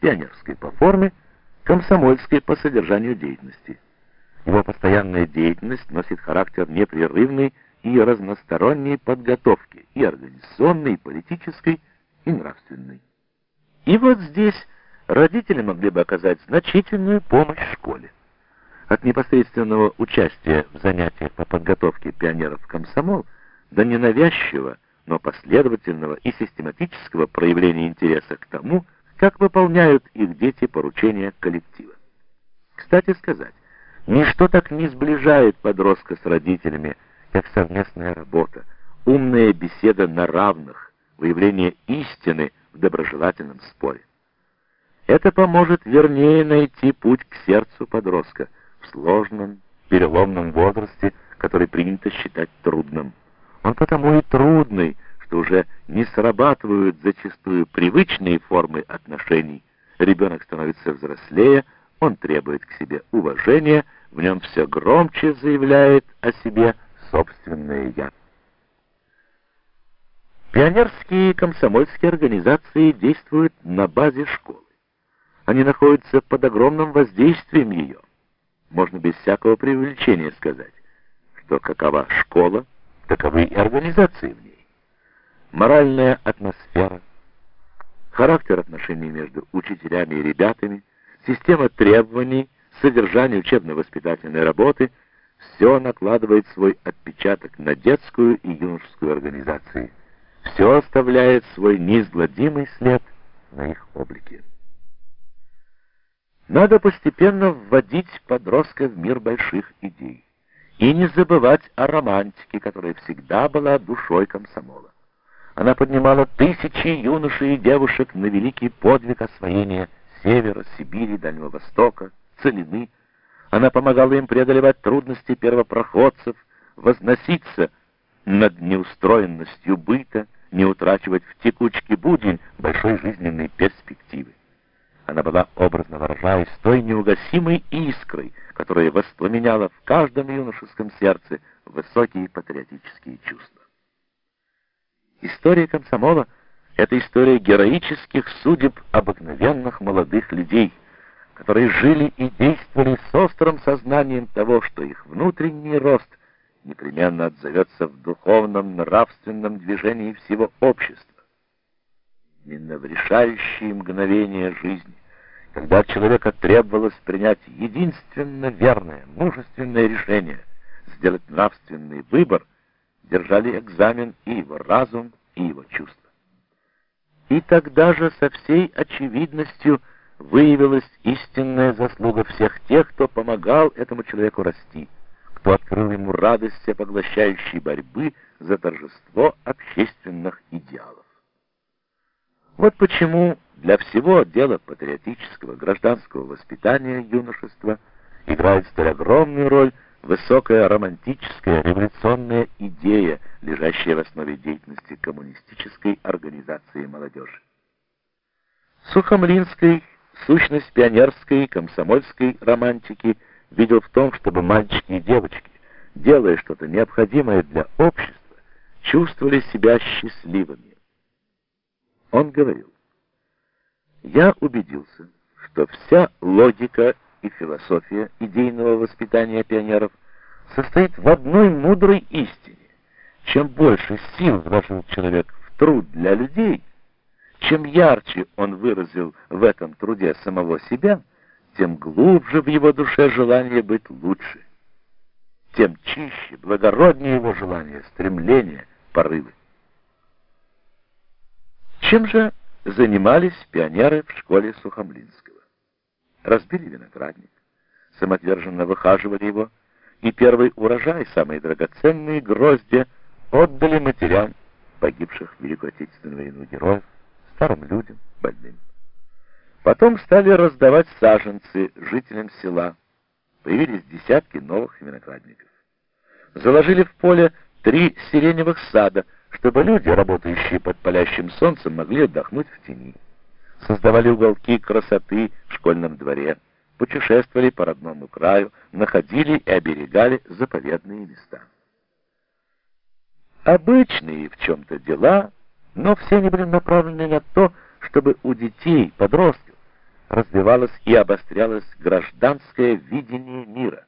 пионерской по форме, комсомольской по содержанию деятельности. Его постоянная деятельность носит характер непрерывной и разносторонней подготовки, и организационной, и политической, и нравственной. И вот здесь родители могли бы оказать значительную помощь школе. От непосредственного участия в занятиях по подготовке пионеров в комсомол до ненавязчивого, но последовательного и систематического проявления интереса к тому, как выполняют их дети поручения коллектива. Кстати сказать, ничто так не сближает подростка с родителями, как совместная работа, умная беседа на равных, выявление истины в доброжелательном споре. Это поможет вернее найти путь к сердцу подростка в сложном, переломном возрасте, который принято считать трудным. Он потому и трудный, что уже не срабатывают зачастую привычные формы отношений. Ребенок становится взрослее, он требует к себе уважения, в нем все громче заявляет о себе собственное «я». Пионерские и комсомольские организации действуют на базе школы. Они находятся под огромным воздействием ее. Можно без всякого преувеличения сказать, что какова школа, таковы и организации в ней. Моральная атмосфера, характер отношений между учителями и ребятами, система требований, содержание учебно-воспитательной работы – все накладывает свой отпечаток на детскую и юношескую организации. Все оставляет свой неизгладимый след на их облике. Надо постепенно вводить подростка в мир больших идей и не забывать о романтике, которая всегда была душой комсомола. Она поднимала тысячи юношей и девушек на великий подвиг освоения Севера, Сибири, Дальнего Востока, Целины. Она помогала им преодолевать трудности первопроходцев, возноситься над неустроенностью быта, не утрачивать в текучке будень большой жизненной перспективы. Она была, образно выражаясь, той неугасимой искрой, которая воспламеняла в каждом юношеском сердце высокие патриотические чувства. История комсомола — это история героических судеб обыкновенных молодых людей, которые жили и действовали с острым сознанием того, что их внутренний рост непременно отзовется в духовном нравственном движении всего общества. Именно в решающие мгновения жизни когда от человека требовалось принять единственно верное, мужественное решение, сделать нравственный выбор, держали экзамен и его разум, и его чувства. И тогда же со всей очевидностью выявилась истинная заслуга всех тех, кто помогал этому человеку расти, кто открыл ему радость всепоглощающей борьбы за торжество общественных идеалов. Вот почему для всего дела патриотического гражданского воспитания юношества играет столь огромную роль высокая романтическая революционная идея, лежащая в основе деятельности коммунистической организации молодежи. Сухомлинской сущность пионерской комсомольской романтики видел в том, чтобы мальчики и девочки, делая что-то необходимое для общества, чувствовали себя счастливыми. Он говорил, я убедился, что вся логика и философия идейного воспитания пионеров состоит в одной мудрой истине. Чем больше сил вложил человек в труд для людей, чем ярче он выразил в этом труде самого себя, тем глубже в его душе желание быть лучше, тем чище, благороднее его желание, стремление, порывы. Чем же занимались пионеры в школе Сухомлинского. Разбили виноградник, самоотверженно выхаживали его, и первый урожай, самые драгоценные гроздья, отдали матерям погибших в Великую Отечественную войну героев, старым людям, больным. Потом стали раздавать саженцы жителям села. Появились десятки новых виноградников. Заложили в поле три сиреневых сада — чтобы люди, работающие под палящим солнцем, могли отдохнуть в тени. Создавали уголки красоты в школьном дворе, путешествовали по родному краю, находили и оберегали заповедные места. Обычные в чем-то дела, но все они были направлены на то, чтобы у детей, подростков, развивалось и обострялось гражданское видение мира.